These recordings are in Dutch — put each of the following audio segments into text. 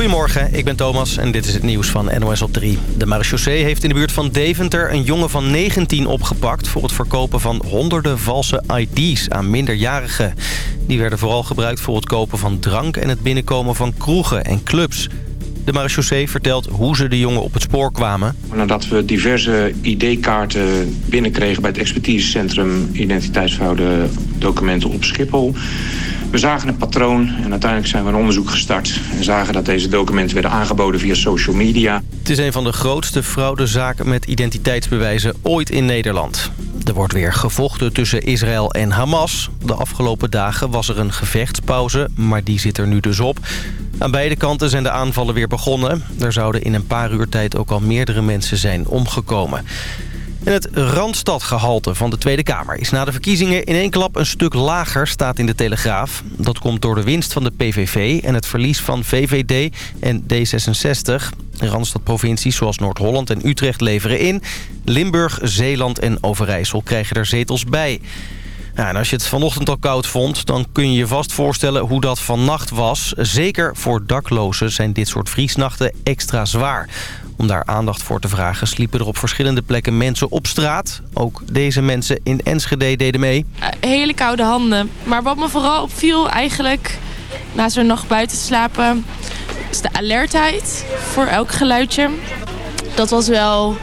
Goedemorgen, ik ben Thomas en dit is het nieuws van NOS op 3. De marechaussee heeft in de buurt van Deventer een jongen van 19 opgepakt... voor het verkopen van honderden valse ID's aan minderjarigen. Die werden vooral gebruikt voor het kopen van drank... en het binnenkomen van kroegen en clubs. De marechaussee vertelt hoe ze de jongen op het spoor kwamen. Nadat we diverse ID-kaarten binnenkregen bij het expertisecentrum... identiteitsfraude documenten op Schiphol... We zagen een patroon en uiteindelijk zijn we een onderzoek gestart... en zagen dat deze documenten werden aangeboden via social media. Het is een van de grootste fraudezaken met identiteitsbewijzen ooit in Nederland. Er wordt weer gevochten tussen Israël en Hamas. De afgelopen dagen was er een gevechtspauze, maar die zit er nu dus op. Aan beide kanten zijn de aanvallen weer begonnen. Er zouden in een paar uur tijd ook al meerdere mensen zijn omgekomen. Het Randstadgehalte van de Tweede Kamer is na de verkiezingen in één klap een stuk lager, staat in de Telegraaf. Dat komt door de winst van de PVV en het verlies van VVD en D66. Randstadprovincies zoals Noord-Holland en Utrecht leveren in. Limburg, Zeeland en Overijssel krijgen er zetels bij. Ja, en als je het vanochtend al koud vond, dan kun je je vast voorstellen hoe dat vannacht was. Zeker voor daklozen zijn dit soort vriesnachten extra zwaar. Om daar aandacht voor te vragen sliepen er op verschillende plekken mensen op straat. Ook deze mensen in Enschede deden mee. Uh, hele koude handen. Maar wat me vooral opviel eigenlijk, na zo'n nacht buiten te slapen... is de alertheid voor elk geluidje. Dat was wel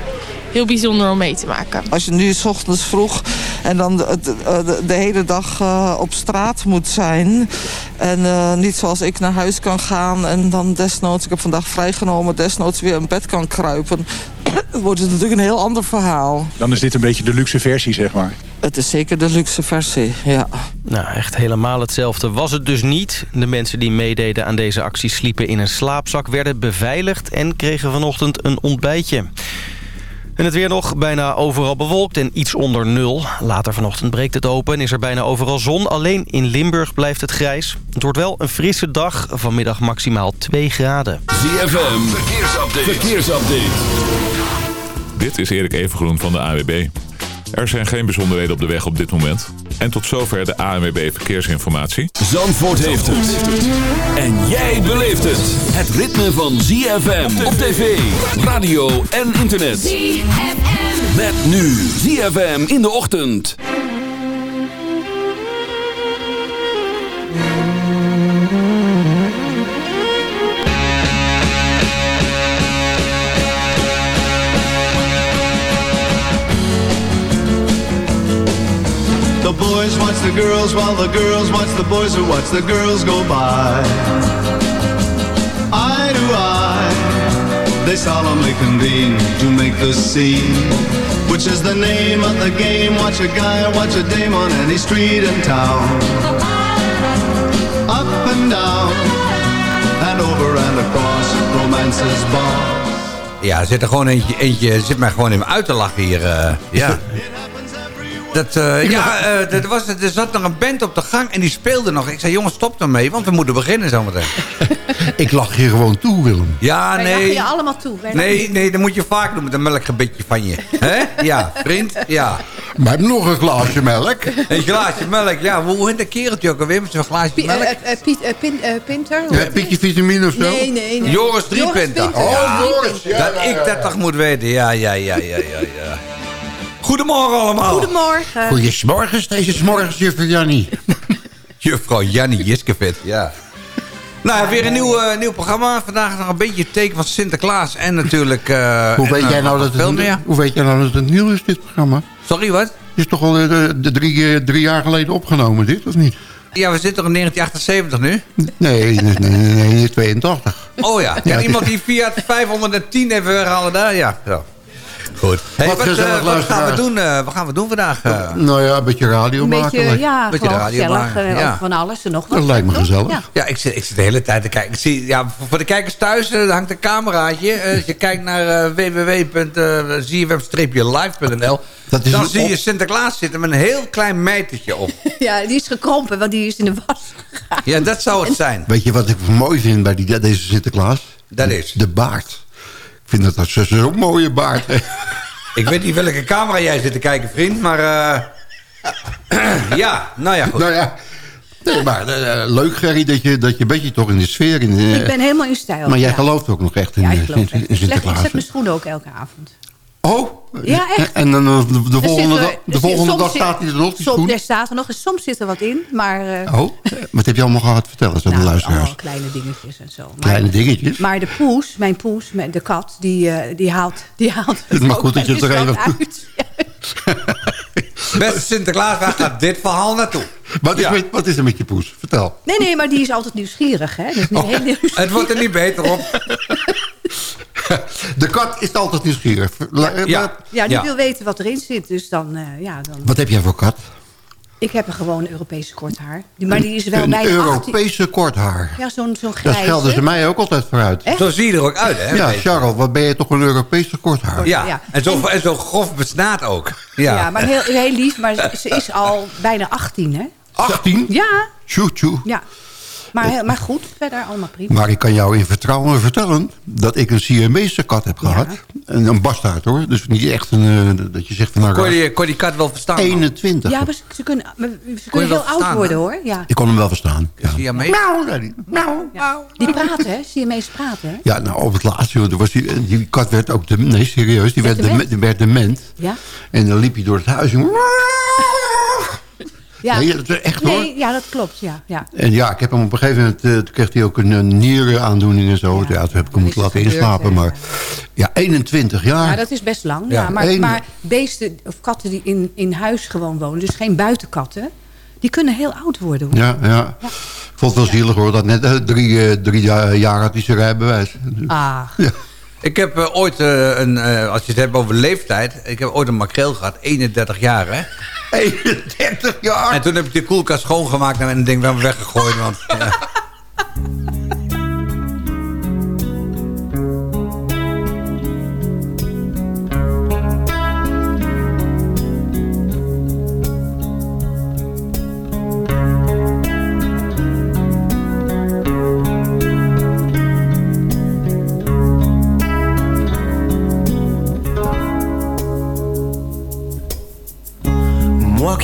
heel bijzonder om mee te maken. Als je nu s ochtends vroeg en dan de, de, de hele dag uh, op straat moet zijn... en uh, niet zoals ik naar huis kan gaan en dan desnoods... ik heb vandaag vrijgenomen, desnoods weer in bed kan kruipen... wordt het natuurlijk een heel ander verhaal. Dan is dit een beetje de luxe versie, zeg maar. Het is zeker de luxe versie, ja. Nou, echt helemaal hetzelfde was het dus niet. De mensen die meededen aan deze actie sliepen in een slaapzak... werden beveiligd en kregen vanochtend een ontbijtje. En het weer nog bijna overal bewolkt en iets onder nul. Later vanochtend breekt het open en is er bijna overal zon. Alleen in Limburg blijft het grijs. Het wordt wel een frisse dag. Vanmiddag maximaal 2 graden. ZFM, verkeersupdate. verkeersupdate. Dit is Erik Evengroen van de AWB. Er zijn geen bijzonderheden op de weg op dit moment. En tot zover de ANWB Verkeersinformatie. Zandvoort heeft het. En jij beleeft het. Het ritme van ZFM op tv, radio en internet. ZFM. Met nu ZFM in de ochtend. Boys watch the girls while the girls watch the boys who watch the girls go by. Eye to eye, they solemnly convene to make the scene. Which is the name of the game? Watch a guy watch a dame on any street in town. Up and down, and over and across, romance's ball. Ja, er zit er gewoon eentje, eentje zit mij gewoon in me uit te lachen hier. Uh, ja. Dat, uh, ja, uh, er, was, er zat nog een band op de gang en die speelde nog. Ik zei, jongens, stop ermee, want we moeten beginnen zometeen. ik lach je gewoon toe, Willem. Ja, Wij nee. je allemaal toe. Wij nee, nee, dat moet je vaak doen met een melkgebitje van je. Hè? Ja, vriend, ja. Maar nog een glaasje melk. Een glaasje melk, ja. Hoe heet dat kereltje ook alweer met zo'n glaasje P melk? uh, Piet, pin, Pinter? Ja, Pietje vitamine of zo? Nee, nee, nee. Joris Driepinter. Oh, ja, Joris, ja, dat ja, ik ja. dat toch moet weten. Ja, ja, ja, ja, ja, ja. Goedemorgen allemaal. Goedemorgen. Goedemorgen, deze is morgens juffrouw Jannie. Juffrouw Jannie Jiskevet, ja. Nou, weer een nieuw, uh, nieuw programma. Vandaag nog een beetje het teken van Sinterklaas. En natuurlijk... Uh, hoe, weet en, jij nou dat veel het, meer. hoe weet jij nou dat het nieuw is, dit programma? Sorry, wat? Het is toch al uh, de drie, drie jaar geleden opgenomen, dit, of niet? Ja, we zitten nog in 1978 nu. Nee, nee, nee, nee 82. Oh ja, ja iemand die via het 510 even weghalen daar? Ja, zo. Goed. Hey, wat, wat, uh, wat, gaan we doen, uh, wat gaan we doen vandaag? Uh? Nou ja, een beetje radio een maken. Beetje, ja, beetje radio gezellig, maken. Ja. van alles en nog wat. Dat lijkt me gezellig. Ja, ja ik, zit, ik zit de hele tijd te kijken. Ik zie, ja, voor de kijkers thuis hangt een cameraatje. als je kijkt naar www.zwm-live.nl dan zie je Sinterklaas zitten met een heel klein meitertje op. ja, die is gekrompen, want die is in de was gegaan. Ja, dat zou het zijn. Weet je wat ik mooi vind bij die, deze Sinterklaas? Dat is? De baard. Ik vind dat dat zo'n mooie baard heeft. Ik weet niet welke camera jij zit te kijken, vriend, maar... Uh, ja, nou ja, goed. Nou ja, Nee, maar eh, leuk, Gerry, dat je, dat je een beetje toch in de sfeer... In, eh, Ik ben helemaal in stijl. Maar jij ja. gelooft ook nog echt in, Ja, ik in, geloof in, echt. Ik zet mijn schoenen ook elke avond. Oh? Ja, echt. En dan eh, de, de volgende, er- dag, de volgende dag staat hij er nog, die soms? Er staat er nog eens, soms zit er wat in, maar... eh, Oh, wat heb je allemaal gehad? Vertel eens aan de nou, luisteraars. allemaal kleine dingetjes en zo. Maar, Kleine dingetjes? Maar de poes, mijn poes, met de kat, die, eh, die haalt... Die haalt Het is maar ook goed dat je het er even- uit. Beste Sinterklaas, waar gaat dit verhaal naartoe? Wat is, Ja. met, wat is er met je poes? Vertel. Nee, nee, maar die is altijd nieuwsgierig, hè? Dus niet Oh. heel nieuwsgierig. Het wordt er niet beter op. De kat is altijd nieuwsgierig. La- Ja. die Ja. wil weten wat erin zit. Dus dan, eh, ja, dan... Wat heb jij voor kat? Ik heb een gewoon Europese kort haar. Die, maar die is wel een bijna 18. Europese korthaar. Ja, zo'n zo'n Daar grijze. schelden ze mij ook altijd vooruit. Echt? Zo zie je er ook uit, hè? Ja. Charles, wat ben je toch een Europese korthaar? Ja, Ja. En, zo, en zo grof besnaat ook. Ja, Ja, maar heel, heel lief. Maar ze is al bijna 18, hè? 18? Ja, Tjoe, tjoe. ja. Maar, maar goed, verder allemaal prima. Maar ik kan jou in vertrouwen vertellen dat ik een Siamese kat heb gehad. Een, een bastaard hoor. Dus niet echt een, eh, dat je zegt van nou... kon, je, die- kon je die kat wel verstaan? 21. Ja, maar ze, ze kunnen, maar ze kunnen wel heel oud worden, hoor. Ja. Ik kon hem wel verstaan. Ja? Miauw, zei hij. Miauw. Ja. Die praten, hè? Siamese praten, hè? Ja, nou op het laatste, er was die, die kat werd ook, de, nee serieus, die werd, Werd dement? werd dement. Ja? En dan liep hij door het huis. En, Ja, Nee, dat echt hoor. nee, ja dat klopt, ja. ja. En ja, ik heb hem op een gegeven moment, eh, toen kreeg hij ook een, een nierenaandoening en zo. Ja, Ja, toen heb ik hem moeten laten inslapen. Maar ja, 21 jaar. Ja, dat is best lang. Ja, Ja, maar, maar beesten of katten die in, in huis gewoon wonen, dus geen buitenkatten, die kunnen heel oud worden. Hoor. Ja, ja. Ik vond het wel zielig hoor, dat net eh, drie, eh, drie ja- jaar had hij zijn rijbewijs. Ah, Ja. Ik heb eh, ooit eh, een, eh, als je het hebt over leeftijd... Ik heb ooit een makreel gehad, 31 jaar, hè? 31 jaar? En toen heb ik de koelkast schoongemaakt en een ding van weggegooid. Want, ja.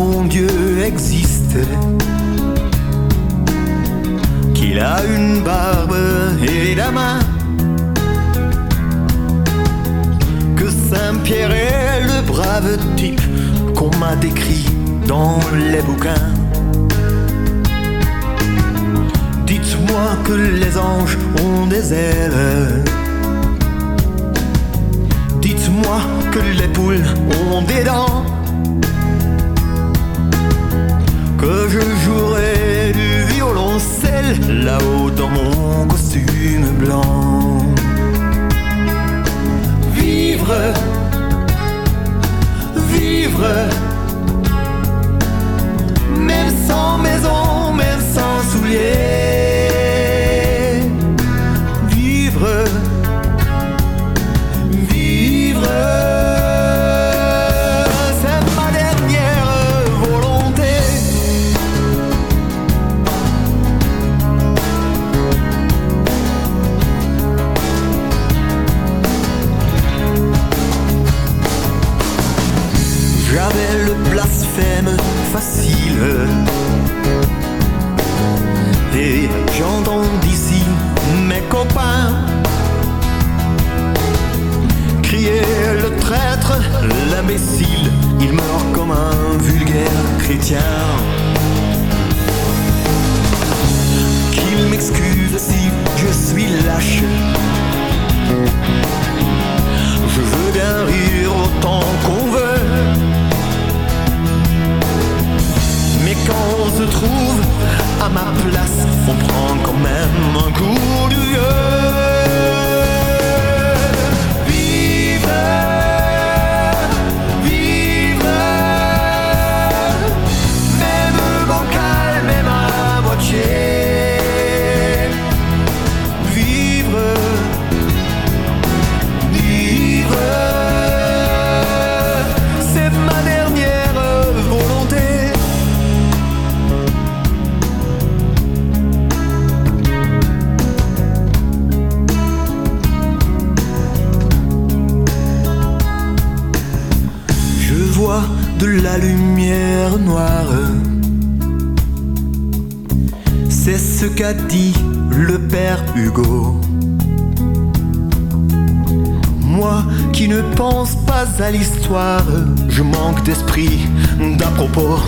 Bon Dieu existe, qu'il a une barbe et la main, que Saint-Pierre est le brave type qu'on m'a décrit dans les bouquins. Dites-moi que les anges ont des ailes. Dites-moi que les poules ont des dents. Que je jouerai du violoncelle là-haut dans mon costume blanc. Vivre, vivre, même sans maison, Hugo. Moi qui ne pense pas à l'histoire, je manque d'esprit d'à propos.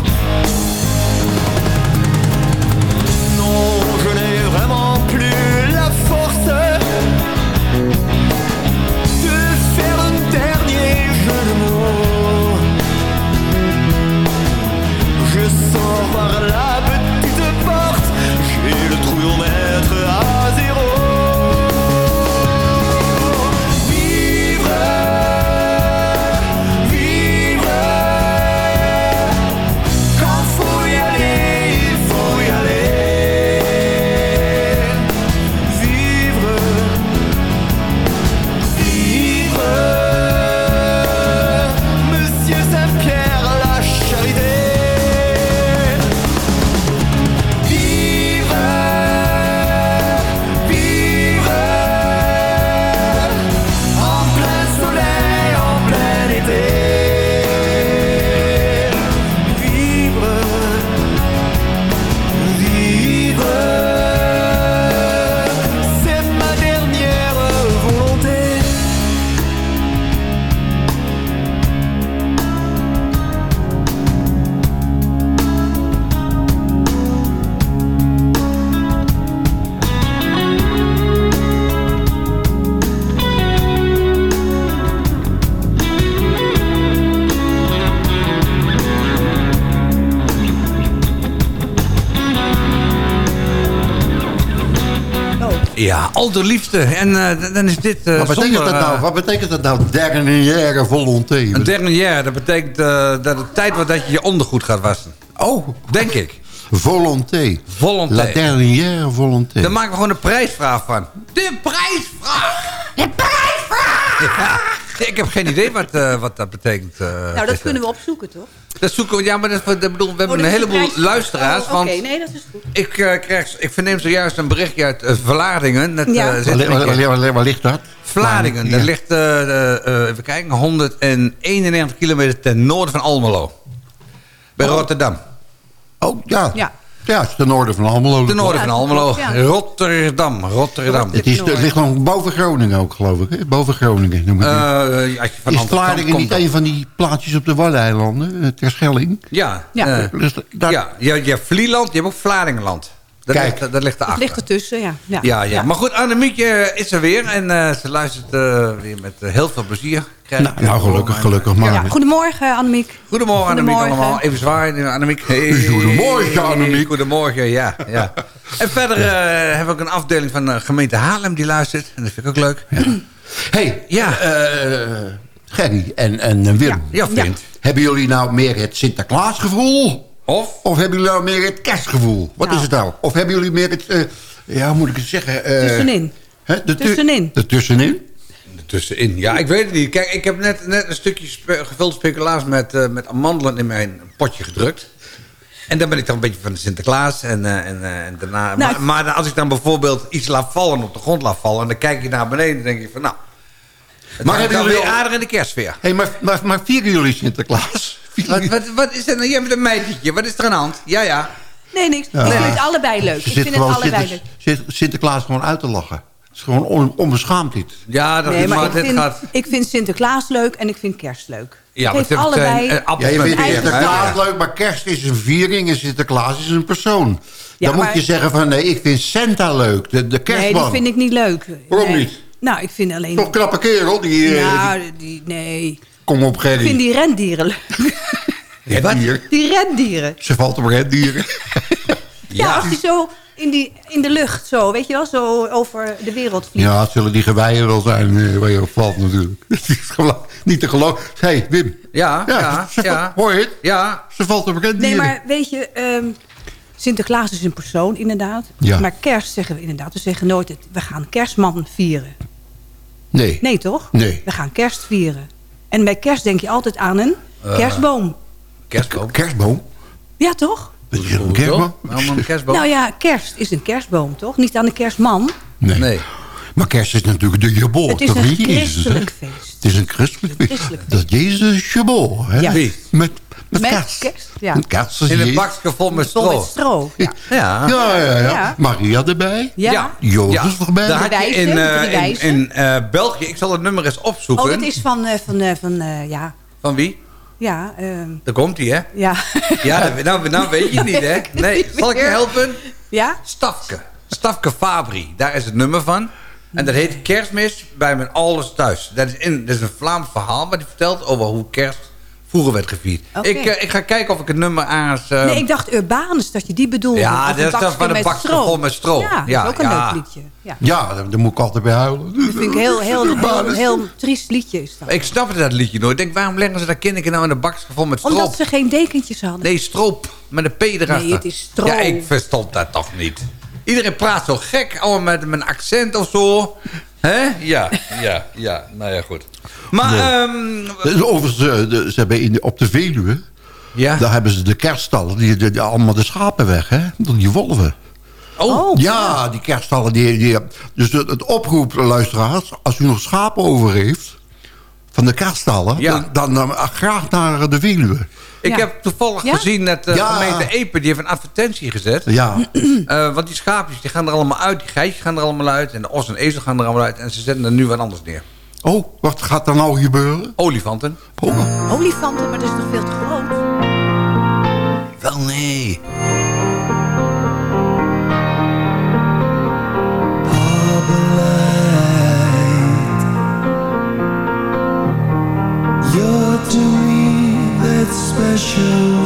Al de liefste. En eh, dan is dit... eh, wat, betekent zonder, dat nou, eh, wat betekent dat nou, dernière volonté? Een dernière, dat betekent eh, dat het tijd wordt dat je je ondergoed gaat wassen. Oh. Denk ik. Volonté. Volonté. La dernière volonté. Daar maken we gewoon een prijsvraag van. De prijsvraag! De prijsvraag! Ja, ik heb geen idee wat, eh, wat dat betekent. eh, Nou, dat kunnen we opzoeken, toch? Dat zoeken we, ja, maar dat, dat bedoel, we hebben Oh, een dat heleboel prijs- luisteraars. Oh, Oké, want nee, dat is goed. ik, eh, krijg, ik verneem zojuist een berichtje uit uh, Vlaardingen. Dat, Ja. eh, Waar, ligt dat? Vlaardingen, dat Ja. ligt, eh, eh, even kijken, 191 kilometer ten noorden van Almelo. Bij Rotterdam. Oh, ja. Ja. Ja, het is ten noorden van Almelo. Ten noorden Ja, van Almelo. ja. Rotterdam, Rotterdam. Het, is, het ligt nog boven Groningen ook, geloof ik. Hè? Boven Groningen. Eh, als je van is Vlaardingen niet dan. een van die plaatsjes op de Waddeneilanden? eh, Terschelling? Ja, Ja. eh, Dus daar- ja je, je hebt Vlieland, je hebt ook Vlaardingenland. Dat Kijk. ligt, dat ligt erachter. ligt ertussen, ja. Ja, Ja, ja. Maar goed, Annemiekje is er weer. En eh, ze luistert eh, weer met eh, heel veel plezier. Krijg Nou, nou, gelukkig, gelukkig maar. Ja, Goedemorgen, Annemiek. Goedemorgen, Annemiek allemaal. Even zwaaien, Annemiek. Hey. Goedemorgen, Annemiek. Goedemorgen, ja. ja. En verder eh, hebben we ook een afdeling van de gemeente Haarlem die luistert. En dat vind ik ook leuk. hey, Ja. eh, Gerry en, en Wim. Ja, vriend. Hebben jullie nou meer het Sinterklaasgevoel? Of? Of hebben jullie nou meer het kerstgevoel? Wat Nou. is het nou? Of hebben jullie meer het... eh, ja, hoe moet ik het zeggen? eh, Tussenin. hè, de Tussenin. De tussenin? Tussenin. Ja, ik weet het niet. Kijk, ik heb net, net een stukje spe- gevuld speculaas met, eh, met amandelen in mijn potje gedrukt. En dan ben ik dan een beetje van de Sinterklaas. En, eh, en, eh, en daarna, Nou, maar, maar als ik dan bijvoorbeeld iets laat vallen op de grond laat vallen... en dan kijk je naar beneden en denk ik van nou... Het Maar hebben jullie weer aardig in de kerstsfeer. Hey, maar, maar, maar vieren jullie Sinterklaas? Wat, wat, wat is er nou? Jij bent een meisje. Wat is er aan de hand? Ja, ja. Nee, niks. Ja. Ik vind het allebei leuk. Ze Ik zit vind het allebei Sinter- leuk. Sinterklaas gewoon uit te lachen. Het is gewoon on, onbeschaamd dit. Ja, dat Nee, is maar ik dit vind, gaat... ik vind Sinterklaas leuk en ik vind kerst leuk. Ja, het heeft het allebei... een- een appel Ja, je vindt Sinterklaas leuk, maar kerst is een viering en Sinterklaas is een persoon. Ja, Dan moet je zeggen van nee, ik vind Santa leuk, de, de nee, kerstman. die vind ik niet leuk. Waarom Nee. niet? Nou, ik vind alleen... Toch een knappe kerel, die... eh, nou, die- die, nee. Kom op Ik Gerry. vind die rendieren leuk. Rendier. Die rendieren. Ze valt op rendieren. Ja, als die zo in, die, in de lucht, zo, weet je wel, zo over de wereld vliegt. Ja, het zullen die geweien wel zijn eh, waar je op valt natuurlijk. Het is gewoon niet te geloven. Hé, hey, Wim. Ja, ja, ze, ja. Hoor je het? Ja, Ze valt op rendieren. Nee, maar weet je, ehm, Sinterklaas is een persoon inderdaad. Ja. Maar kerst zeggen we inderdaad. We zeggen nooit, het, we gaan kerstman vieren. Nee. Nee, toch? Nee. We gaan kerst vieren. En bij kerst denk je altijd aan een kerstboom. kerstboom. Kerstboom? Ja, toch? Een kerstboom? Een kerstboom? Nou ja, kerst is een kerstboom, toch? Niet aan de kerstman. Nee. Nee. Maar kerst is natuurlijk de geboorte Het is een christelijk feest. Het is een christelijk feest. Dat Jezus is geboren. Hè? Ja. Met Met, Met kerst. kerst, ja. Met kerst. In een Je- bakje vol met Vol stro. met stro. Ja. Ja. Ja, ja, ja, Ja. Maria erbij. Ja. Jozef erbij. Daar had je in, de eh, in, eh, België, ik zal het nummer eens opzoeken. Oh, dat is van, eh, van, eh, van eh, ja, Van wie? ja, ehm, Daar komt hij, hè? ja. Ja, dat, nou, nou weet je niet, hè? Nee, zal ik je helpen? ja? Stafke. Stafke Fabri. Daar is het nummer van. En dat heet Kerstmis bij mijn ouders thuis. Dat is, in, dat is een Vlaams verhaal wat hij vertelt over hoe kerst vroeger werd gevierd. Ik, eh, ik ga kijken of ik het nummer aan... eh, Nee, ik dacht Urbanus, dat je die bedoelde. Ja, Of dat is van een met bakje vol met stro. Ja, dat is ook een ja. leuk liedje. Ja. Ja, daar, daar moet ik altijd bij huilen. Dat vind ik heel, heel, heel, heel, triest liedje is dat. Ik snapte dat liedje nooit. Ik denk, waarom leggen ze dat kinderen nou in een bakje vol met stroop? Omdat ze geen dekentjes hadden. Nee, stroop. Met een P erachter. Nee, het is stroop. Ja, ik verstond dat toch niet. Iedereen praat zo gek, allemaal met, met een accent of zo. Hè? Ja, ja, ja. Nou ja, goed. Maar, Nee. ehm, Overigens, eh, de- ze hebben in, op de Veluwe... Ja. Daar hebben ze de kerststallen, die, die, die- allemaal de schapen weg, hè? Die wolven. Oh. Ja, die kerststallen. Die, die, dus het, het oproep, luisteraars, als u nog schapen over heeft... van de kerststallen, Ja. dan, dan eh, graag naar de Veluwe. Ik Ja. heb toevallig Ja? gezien dat de Ja. gemeente Epe... die heeft een advertentie gezet. Ja, Eh, want die schaapjes die gaan er allemaal uit. Die geitjes gaan er allemaal uit. En de os en ezel gaan er allemaal uit. En ze zetten er nu wat anders neer. Oh, wat gaat er nou gebeuren? Olifanten. Oh, Olifanten, maar dat is toch veel te groot? Wel nee. show.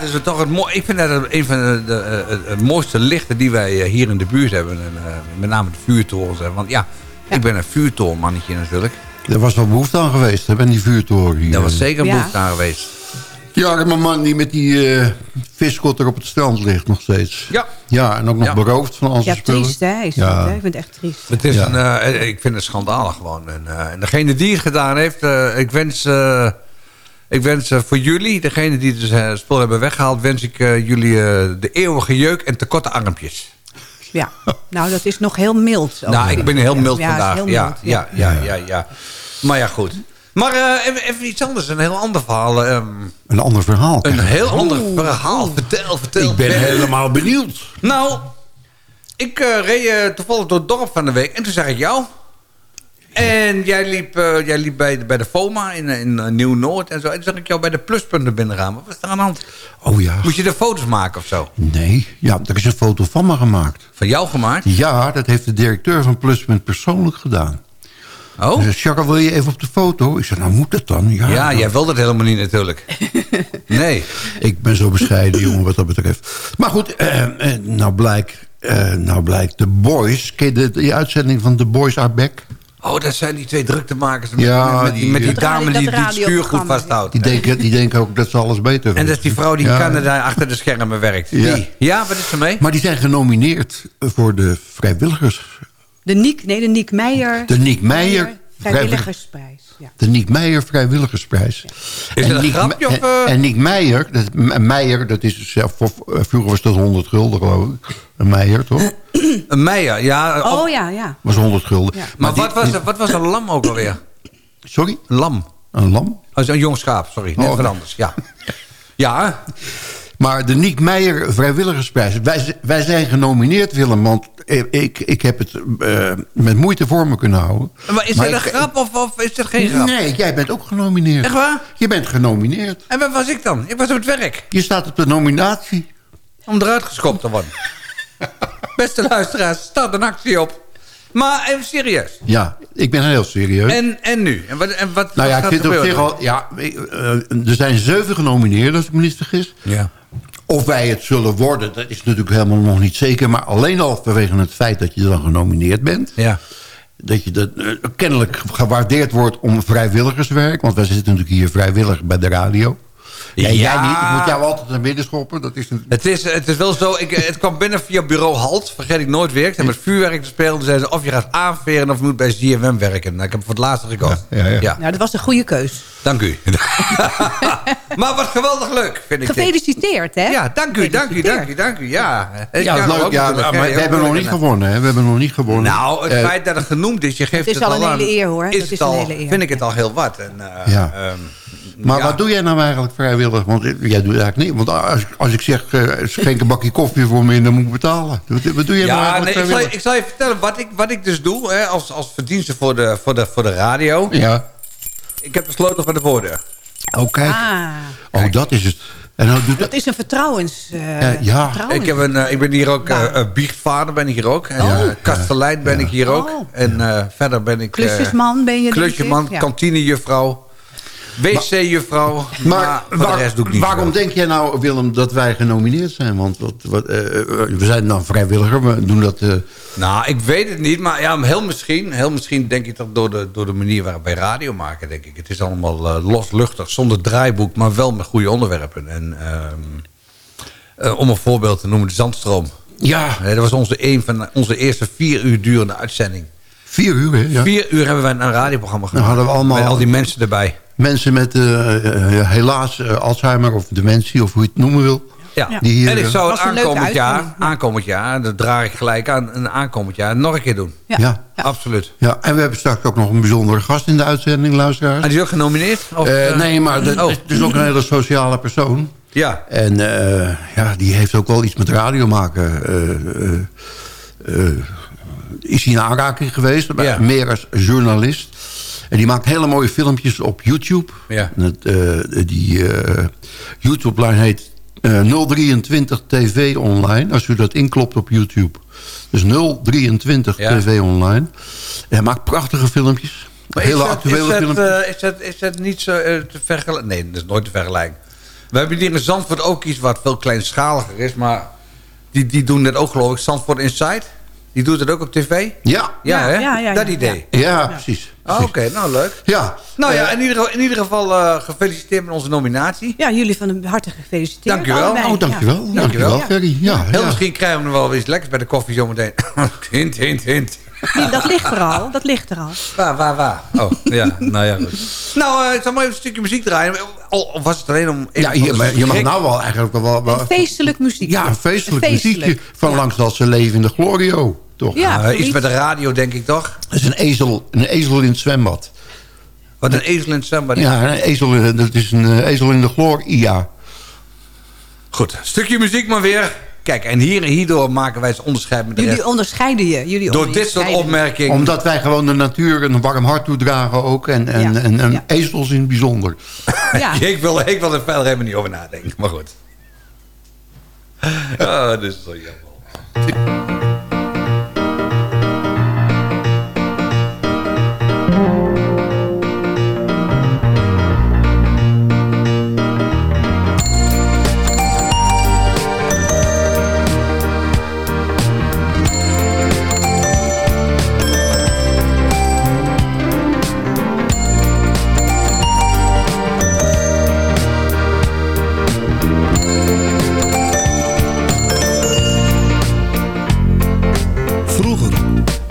Het is toch het mooi. Ik vind dat het een van de, de, eh, het mooiste lichten die wij eh, hier in de buurt hebben. En, eh, met name de vuurtorens. hè. Want ja, ik ben een vuurtorenmannetje natuurlijk. Er was wel behoefte aan geweest, hè, die vuurtoren hier. Daar was zeker Ja. behoefte aan geweest. Ja, en mijn man die met die eh viskotter op het strand ligt nog steeds. Ja. Ja, en ook nog Ja. beroofd van al zijn Ja, spullen. triest hè. Is Ja. Ik vind het echt triest. Het is Ja. een, eh, ik vind het schandalig gewoon. En, eh, en degene die het gedaan heeft, eh, ik wens, eh, ik wens eh, voor jullie, degene die dus, het spul hebben weggehaald, wens ik eh, jullie eh, de eeuwige jeuk en te korte armpjes. Ja. Nou, dat is nog heel mild. ook. Nou, ik ben heel mild Ja, vandaag. heel ja, mild, ja, ja, ja, ja. Maar ja, goed. Maar eh, even, even iets anders, een heel ander verhaal. ehm, Een ander verhaal. een heel ander verhaal. Vertel, vertel. Ik ben helemaal benieuwd. Nou, ik eh, reed eh, toevallig door het dorp van de week en toen zag ik jou. En jij liep, eh, jij liep bij, de- bij de FOMA in, in eh, Nieuw-Noord en zo. En toen zag ik jou bij de pluspunten binnengaan. Wat was er aan de hand? Oh ja. Moest je er foto's maken of zo? Nee, ja, er is een foto van me gemaakt. Van jou gemaakt? Ja, dat heeft de directeur van Pluspunt persoonlijk gedaan. Oh? Hij Jacques, wil je even op de foto? Ik zei, nou moet dat dan? Ja, Ja, jij wilde het helemaal niet natuurlijk. Nee. Ik ben zo bescheiden, jongen, wat dat betreft. Maar goed, eh, eh, nou, blijkt, eh, nou blijkt de Boys... Ken je de, die uitzending van The Boys Are Back? Oh, dat zijn die twee druktemakers met, Ja, met, die, die- met die Dat dame die, dat die het vasthoudt. Die denken, die denken ook dat ze alles beter En dat is die vrouw die in Ja. Canada achter de schermen werkt. Ja. Die. Ja, wat is er mee? Maar die zijn genomineerd voor de vrijwilligers... De Niek, nee, de Niek Meijer. De Niek Meijer Vrijwilligersprijs. Ja. De Niek Meijer Vrijwilligersprijs. Is dat een Niek grapje of, eh? En, en Niek Meijer, dat, Meijer, dat is zelf, voor- vroeger was dat 100 gulden geloof ik. Een Meijer, toch? Een Meijer, ja. Oh ja, ja. Was 100 gulden. Ja. maar die- wat, was, wat was een lam ook alweer? Sorry? Een lam. Een lam? Oh, een jong schaap, sorry. Net Oh, wat anders, ja. Ja, Maar de Niek Meijer Vrijwilligersprijs. Wij, wij zijn genomineerd, Willem. Want ik, ik heb het eh, met moeite voor me kunnen houden. maar is Maar dit een grap of, of is dit geen grap? Nee, jij bent ook genomineerd. Echt waar? Je bent genomineerd. En waar was ik dan? Ik was op het werk. Je staat op de nominatie. Om eruit geschopt te worden. Beste luisteraars, staat een actie op. Maar even serieus. Ja, ik ben heel serieus. En, en nu? En wat, en wat, nou ja, wat ik vind het op zich al... Ja, eh, er zijn zeven genomineerden, als ik me niet vergis. Ja. Of wij het zullen worden, dat is natuurlijk helemaal nog niet zeker. Maar alleen al vanwege het feit dat je dan genomineerd bent. Ja. Dat je dat, eh, kennelijk gewaardeerd wordt om vrijwilligerswerk. Want wij zitten natuurlijk hier vrijwillig bij de radio. Ja, Ja. Jij niet, ik moet jou altijd naar binnen schoppen. Dat is een, Het is, het is wel zo, ik, het kwam binnen via bureau Halt, vergeet ik nooit weer. Ik heb met vuurwerk gespeeld. Toen zeiden ze of je gaat aanveren of je moet bij ZFM werken. Nou, ik heb voor het laatste gekozen. Ja, ja, ja. Nou, dat was een goede keus. Dank u. maar wat geweldig leuk, vind ik dit. Gefeliciteerd, hè? Ja, dank u, dank u, dank u, dank u. Ja, ja, leuk, ja, maar we hebben nog niet gewonnen. Hè? We hebben nog niet gewonnen. Nou, het Eh, feit dat het genoemd is, je geeft Het het, is al een aan, hele eer, hoor. Is Dat het is een al, hele eer. Vind ik het al heel wat. En, eh, Ja. ehm, Maar ja. wat doe jij nou eigenlijk vrijwillig? Want jij doet eigenlijk niet. Want als, als ik zeg, eh, schenk een bakje koffie voor me in, dan moet ik betalen. Wat, wat doe jij nou Ja, eigenlijk nee, ik, zal, ik zal je vertellen wat ik, wat ik dus doe hè, als, als verdienste voor de, voor, de, voor de radio. Ja. Ik heb de sleutel van de voordeur. Oh, kijk. Ah, Oh, dat is het. En dan doet dat is een vertrouwens... eh, Ja, ja. vertrouwens- Ik, heb een, eh, ik ben hier ook, eh Nou. eh, biechtvader ben ik hier ook. En, Oh. eh, kastelein ben ik hier ook. Oh. En eh, verder ben ik... eh, Klusjesman ben je, Klusjesman, kantinejuffrouw. WC-juffrouw. Maar de rest doe ik niet waarom denk jij nou, Willem, dat wij genomineerd zijn? Want wat, wat, eh, eh, we zijn dan vrijwilliger, we doen dat... eh, Nou, ik weet het niet, maar ja, heel misschien, heel misschien denk ik dat door de, door de manier waarop wij radio maken, denk ik. Het is allemaal losluchtig, zonder draaiboek, maar wel met goede onderwerpen. En ehm, eh, om een voorbeeld te noemen, de Zandstroom. ja, dat was onze, een van onze eerste vier uur durende uitzending. vier uur, hè? Ja. Vier uur hebben wij een radioprogramma gemaakt. hadden we allemaal- Met al die mensen erbij. Mensen met eh, eh, helaas eh, Alzheimer of dementie, of hoe je het noemen wil. Ja. Die hier, en ik zou het aankomend jaar, aankomend jaar, dat draag ik gelijk aan, een aankomend jaar nog een keer doen. Ja. Ja. Absoluut. Ja, en we hebben straks ook nog een bijzondere gast in de uitzending, luisteraars. En die is ook genomineerd? Of, nee, maar oh. is dus ook een hele sociale persoon. Ja. En eh, ja, die heeft ook wel iets met radio maken. eh, eh, eh, is hij in aanraking geweest, Ja. meer als journalist. En die maakt hele mooie filmpjes op YouTube. Ja. Het, eh, die eh, YouTube-lijn heet eh, 023 TV Online. Als u dat inklopt op YouTube. Dus 023 Ja. TV Online. En hij maakt prachtige filmpjes. Maar hele is dat, actuele is dat, filmpjes. eh, is dat, is dat niet zo eh, te vergelijken? Nee, dat is nooit te vergelijken. We hebben hier in Zandvoort ook iets wat veel kleinschaliger is. Maar die, die doen dat ook geloof ik. Zandvoort Inside. Die doet het ook op tv? Ja. Ja, hè? ja, ja, dat idee. Ja, precies. Ah, Oké, nou leuk. Ja. Nou ja, in ieder geval, in ieder geval eh, gefeliciteerd met onze nominatie. Ja, jullie van harte gefeliciteerd. Dank u wel. allebei. Oh, dankjewel. Ja. Dankjewel, Ja. Ferry. Ja, Heel ja. misschien krijgen we nog wel eens lekkers bij de koffie zometeen. hint, hint, hint. Dat ligt er al. Dat ligt er al. Waar, waar, waar? Oh, ja, nou ja, goed. Nou, eh, ik zal maar even een stukje muziek draaien. Al of was het alleen om... Ja, je, maar je mag nou wel eigenlijk wel... wel Feestelijk muziek. ja, een feestelijk, Feestelijk. muziekje van langs dat ze leven in de Glorio. Toch? Ja, Eh, iets met de radio, denk ik toch? Dat is een ezel, een ezel in het zwembad. Wat een ezel in het zwembad. Ja, een ezel, in- dat is een eh, ezel in de Gloria. Goed, stukje muziek maar weer. Kijk, en hier, hierdoor maken wij het onderscheid met de Jullie rest. onderscheiden je. Jullie Door dit soort opmerkingen. Omdat wij gewoon de natuur een warm hart toedragen ook. En, en, Ja, en, en ja. ezels in het bijzonder. Ja. ik, wil, ik wil er verder helemaal niet over nadenken, maar goed. Oh, dat is zo jammer.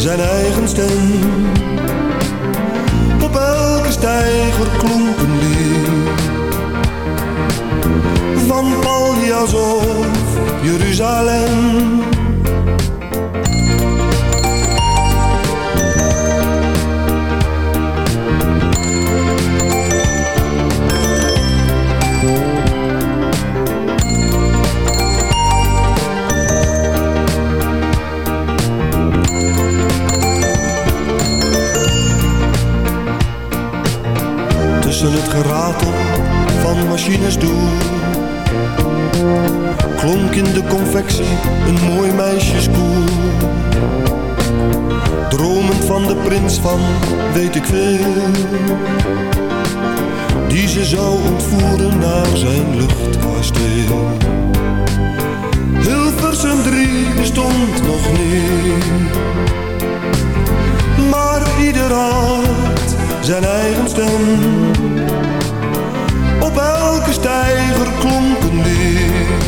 zijn eigen stem. Op elke steiger klonk een. Van Paljas of Jeruzalem. Weet ik veel. Die ze zou ontvoeren naar zijn luchtkasteel. Hilversum 3 bestond nog niet. Maar ieder had zijn eigen stem. Op elke steiger klonk een lied.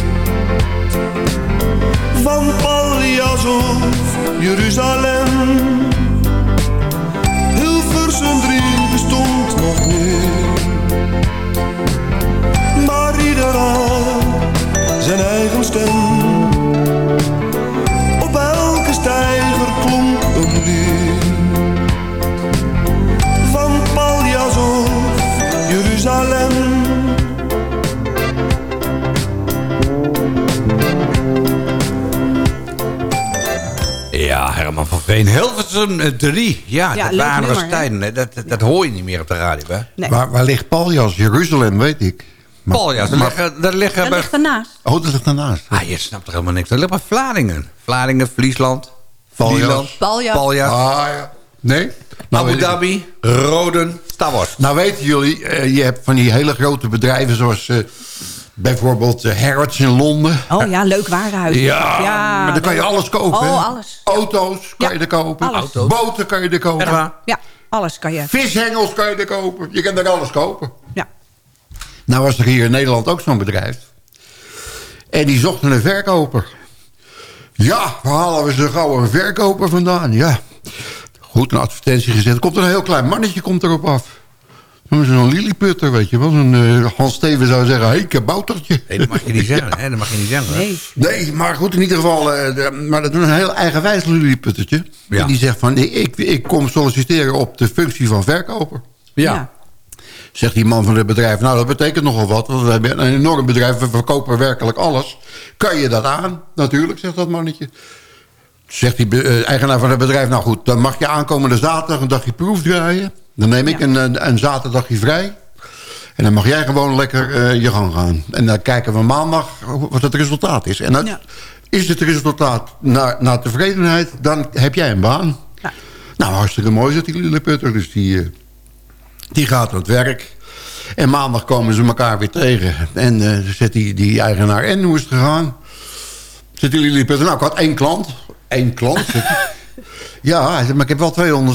Van Paljas of Jeruzalem stem Op elke steiger klonk een lied Van Paljas of Jeruzalem Ja, Herman van Amstelveen, Hilversum 3. Ja, Ja, dat waren nummer, hè? tijden. hè. Dat, dat, dat hoor je niet meer op de radio, hè? Nee. Waar, waar ligt Paljas? Jeruzalem, weet ik. Maar- Paljas, daar maar- liggen... Daar liggen bij- ligt ernaast. Oh, dat ligt daarnaast. Ah, je snapt er helemaal niks. Dat ligt bij Vlaardingen. Vlaardingen, Friesland, Paljas. Vlieland, Paljas. Paljas, Ah, ja. Nee? Nou, Abu Dhabi, Roden, Stavros. Nou weten jullie, eh, je hebt van die hele grote bedrijven zoals eh, bijvoorbeeld eh, Harrods in Londen. Oh ja, leuk warenhuis. Ja, maar dan kan je alles kopen. Oh, alles. Auto's kan Ja, je er kopen. Auto's. Boten kan je er kopen. Waar? Ja, alles kan je. Vishengels kan je er kopen. Je kan er alles kopen. Ja. Nou was er hier in Nederland ook zo'n bedrijf. En die zochten een verkoper. Ja, waar halen we zo'n gauw een verkoper vandaan? Ja, goed, een advertentie gezet. Er komt een heel klein mannetje komt erop af. Zo'n lilliputter, weet je wel. Zo'n eh, Hans Steven zou zeggen, hé, hey, kaboutertje. Nee, dat mag je niet zeggen. Hè? Dat mag je niet zeggen. hè? Nee. Nee, maar goed, in ieder geval... eh, de- maar dat is een heel eigenwijs lilliputtertje. Ja. En die zegt van, nee, ik, ik kom solliciteren op de functie van verkoper. Ja. Zegt die man van het bedrijf, nou dat betekent nogal wat. Want we hebben een enorm bedrijf, we verkopen werkelijk alles. Kan je dat aan? Natuurlijk, zegt dat mannetje. Zegt die eh, eigenaar van het bedrijf, nou goed, dan mag je aankomende zaterdag een dagje proef draaien. Dan neem ik Ja. een, een, een zaterdagje vrij. En dan mag jij gewoon lekker eh, je gang gaan. En dan kijken we maandag wat het resultaat is. En dat, Ja. is het resultaat naar, naar tevredenheid, dan heb jij een baan. Ja. Nou, hartstikke mooi, zegt die Lilleputter. Dus die, eh, die gaat aan het werk. En maandag komen ze elkaar weer tegen. En eh zet die, die eigenaar, en hoe is het gegaan? Zit die Lilleputter, nou, ik had één klant. Eén klant. Ja, maar ik heb wel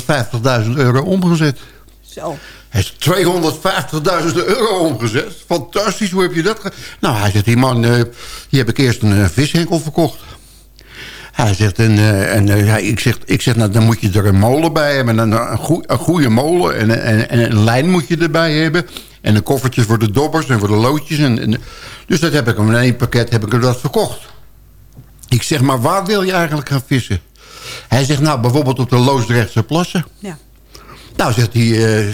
250.000 euro omgezet. Zo. Hij is 250.000 euro omgezet. Fantastisch, hoe heb je dat gedaan? Nou, hij zegt, die man, eh, die heb ik eerst een eh, vishenkel verkocht. Hij zegt, en, eh, en eh, hij- ik, zeg, ik zeg, nou, dan moet je er een molen bij hebben. Een, een, goe- een goede molen en, en, en een lijn moet je erbij hebben. En een koffertje voor de dobbers en voor de loodjes. En, en, dus dat heb ik hem in één pakket heb ik hem dat verkocht. Ik zeg, maar waar wil je eigenlijk gaan vissen? Hij zegt, nou, bijvoorbeeld op de Loosdrechtse plassen. Ja. Nou, zegt hij, eh,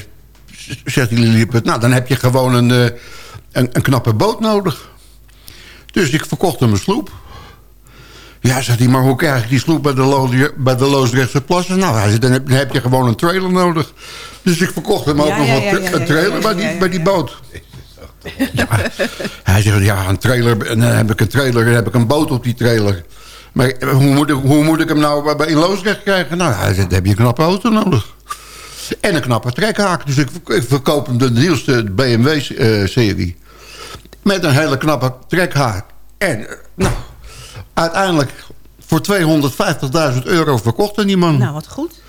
zegt Lilliput, nou, dan heb je gewoon een, eh, een, een knappe boot nodig. Dus ik verkocht hem een sloep. Ja, zegt hij, maar hoe krijg ik die sloep bij de, Lo bij de Loosdrechtse plassen? Nou, hij zegt, dan heb, dan heb je gewoon een trailer nodig. Dus ik verkocht hem ook Ja, nog ja, een, ja, trailer bij die, bij die boot. Ja, hij zegt, ja, een trailer, en dan heb ik een trailer, dan heb ik een boot op die trailer. Maar hoe moet ik, hoe moet ik hem nou in Loosdrecht krijgen? Nou, hij zegt, dan heb je een knappe auto nodig. En een knappe trekhaak. Dus ik, ik verkoop hem de nieuwste BMW-serie. met een hele knappe trekhaak. En, nou, uiteindelijk voor 250.000 euro verkocht aan die man. Nou, wat goed.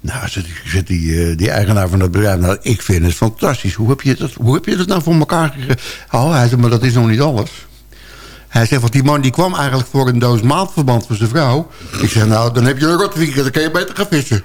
Nou, zit, die- zit die, eh, die eigenaar van het bedrijf. Nou, ik vind het fantastisch. Hoe heb je dat, hoe heb je dat nou voor elkaar gekregen? Oh, hij zegt, maar dat is nog niet alles. Hij zegt, want die man die kwam eigenlijk voor een doos maandverband voor zijn vrouw. Ik zeg, nou, dan heb je een rotweekend. Dan kan je beter gaan vissen.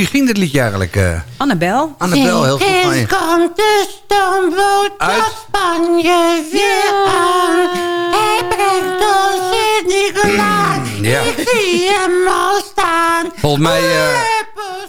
wie ging dit liedje eigenlijk? eh? Annabel. Annabel, heel goed van je. komt de stoomboot uit Spanje weer aan. Hij brengt ons in Nicolaas. Ja. Ik zie hem al staan. Volgens mij... eh,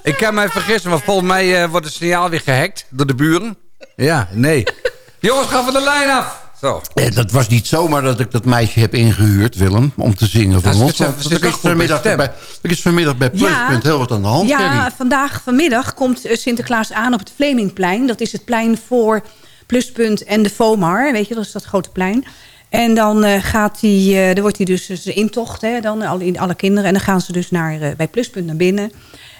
ik kan mij vergissen, maar volgens mij eh, wordt het signaal weer gehackt door de buren. Ja, nee. Jongens, ga van de lijn af. Zo. Eh, dat was niet zomaar dat ik dat meisje heb ingehuurd, Willem, om te zingen voor Dat is- ons. dat is- Want dat is Er is vanmiddag bij, er is vanmiddag bij Pluspunt heel wat aan de hand, Ja, vandaag, vanmiddag komt eh, Sinterklaas aan op het Vlemingplein. Dat is het plein voor Pluspunt en de FOMAR. Weet je, dat is dat grote plein. En dan eh, gaat hij, eh, dan wordt hij dus zijn intocht, hè, dan alle, alle kinderen. En dan gaan ze dus naar, eh, bij Pluspunt naar binnen.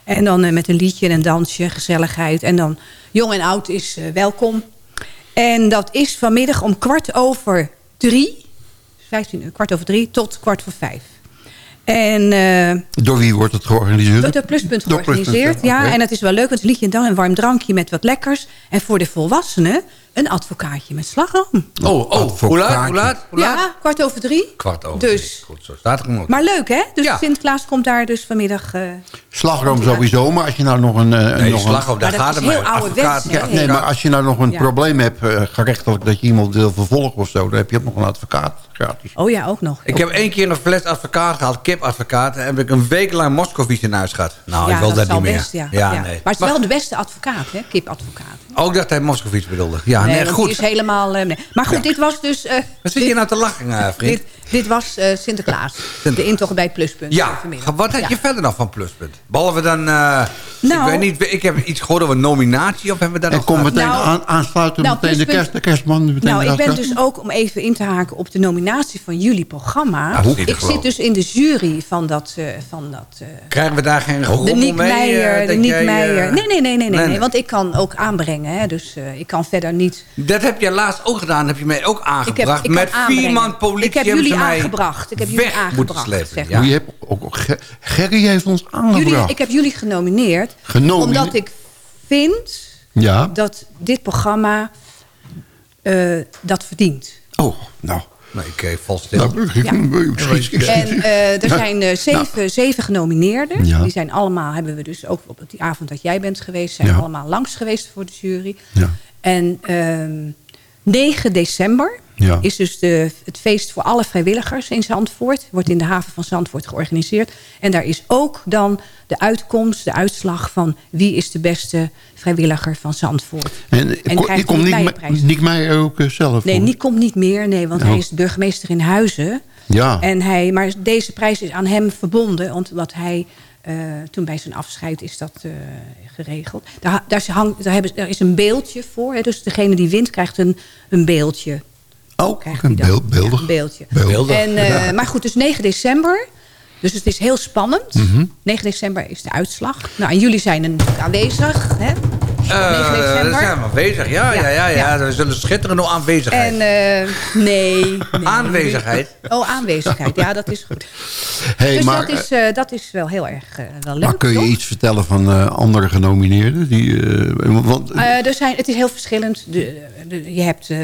En dan eh, met een liedje en een dansje, gezelligheid. En dan jong en oud is welkom. En dat is vanmiddag om kwart over drie. 15 uur, kwart over drie tot kwart voor vijf. En eh, Door wie wordt het georganiseerd? door de pluspunt Door Pluspunt, georganiseerd. ja, en het is wel leuk. Het is een liedje en dan een warm drankje met wat lekkers. En voor de volwassenen een advocaatje met slagroom. Oh, oh. Hoe laat? Hoe laat? Hoe laat? Ja, kwart over drie. Kwart over. Dus. Goed, zo staat het gewoon. Maar leuk, hè? Dus Sinterklaas komt daar dus vanmiddag... eh, Slagroom sowieso, maar als je nou nog een... eh, Nee, nog slagroom, daar Maar dat gaat is het heel maar. Advocaat? Ja, nee, maar als je nou nog een Ja. probleem hebt, eh, gerechtelijk dat je iemand wil vervolgen of zo, dan heb je ook nog een advocaat gratis. Oh ja, ook nog. Ik heb één keer een fles advocaat gehaald, kipadvocaat. En heb ik een week lang Moscovici in huis gehad. Nou, ja, ik wil dat, niet meer. best, ja. ja, Ja. nee. Maar het is wel de beste advocaat, hè? Kipadvocaat. Ook dat hij Moscovici bedoelde. Ja, nee, want goed. Die is helemaal... eh, nee. Maar goed, dit was dus... eh, Wat zit je nou te lachen, eh, vriend? dit, dit was eh, Sinterklaas. De intocht bij Pluspunt. Ja, vanmiddag. wat had je Ja. verder nog van Pluspunt? Behalve dan... eh, Nou. ik weet niet, ik heb iets gehoord over een nominatie. Of hebben we daar En nog kom gehad? meteen Nou, aan, aansluiten nou, meteen de, kerst, de kerstman. Meteen Nou, ik ben dus ook, om even in te haken op de nominatie van jullie programma. Ah, hoe? Ik zit dus in de jury van dat... eh, van dat eh, Krijgen we daar geen rommel Niek mee? Meijer, eh, de dat Niek jij, Meijer. Nee, nee, nee, nee, nee, nee, nee, nee. Want ik kan ook aanbrengen. Hè, dus eh, ik kan verder niet... Dat heb je laatst ook gedaan. heb je mij ook Ik heb, aangebracht. ik kan Met aanbrengen. vier man politie Ik heb hebben jullie aangebracht. Ik heb jullie weg aangebracht. moeten slepen. zeg Ja. Je hebt ook, ook Ger- Gerry heeft ons aangebracht. Jullie, ik heb jullie genomineerd. Genomineerd? Omdat ik vind Ja. dat dit programma eh, dat verdient. Oh, nou. Nee, ik eh, val stil. nou ik, Ja. ik- ik- ik- En eh, er Ja. zijn eh, zeven, zeven genomineerden. Ja. Die zijn allemaal, hebben we dus ook op die avond dat jij bent geweest, zijn Ja. allemaal langs geweest voor de jury. En ehm 9 december Ja. is dus de, het feest voor alle vrijwilligers in Zandvoort. Wordt in de haven van Zandvoort georganiseerd. En daar is ook dan de uitkomst, de uitslag van wie is de beste vrijwilliger van Zandvoort. En, En die komt. Me- Niek Meijer ook eh, zelf Nee? Niek komt niet meer. Nee, want Oh. hij is burgemeester in Huizen. Ja. En hij, maar deze prijs is aan hem verbonden. Omdat hij, eh, toen bij zijn afscheid is dat eh, geregeld. Daar, daar, daar, hebben, daar is een beeldje voor. Hè, dus degene die wint krijgt een, een beeldje. Oh, Krijgt een beeld, beeldig. Ja, een beeldje. Beeldig. En, eh, Maar goed, dus 9 december. Dus het is heel spannend. Mhm. 9 december is de uitslag. Nou, en jullie zijn natuurlijk aanwezig. Hè? 9 Eh, december. daar zijn we aanwezig. Ja, ja, ja. ja, Ja. We zullen schitteren door aanwezigheid. En eh, nee, nee. Aanwezigheid. Oh, aanwezigheid. Ja, dat is goed. Hey, dus maar, dat, is, eh, dat is wel heel erg wel leuk, maar kun je toch? iets vertellen van eh, andere genomineerden? Die, eh, want, Eh, er zijn, het is heel verschillend. De, de- je hebt eh,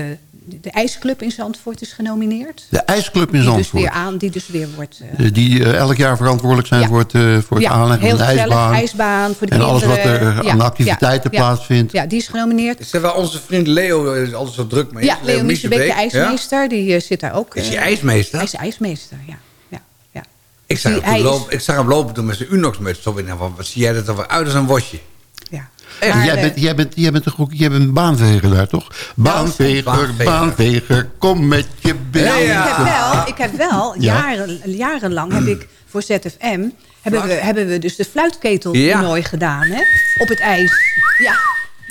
de, IJsclub in Zandvoort is genomineerd. de ijsclub in Die dus Zandvoort. weer aan, die dus weer wordt... eh, eh, die eh, elk jaar verantwoordelijk zijn Ja. voor het, eh, voor het ja, aanleggen van de gezellig, ijsbaan. ijsbaan voor de en alles wat kinderen. er Ja, aan activiteiten plaatsvindt. Ja, die is genomineerd. Is wel onze vriend Leo is altijd zo druk mee? Ja, Leo Miesebeek, de Ja? ijsmeester, die zit daar ook. Is hij ijsmeester? Hij is ijsmeester, ja. ja, ja. Ik zag, hem is- lopen, ik zag hem lopen toen met zijn Unox-muts op. Van, wat zie jij dat er weer uit als een wasje? Maar, jij, eh, bent, jij, bent, jij, bent jij bent een baanveger daar, toch? Baanveger, baanveger. baanveger, kom met je benen. Nou, ik heb wel, ik heb wel Ja. jaren, jarenlang heb ik voor ZFM... Hebben we, hebben we dus de fluitketeltoernooi gedaan, hè? Op het ijs. Ja,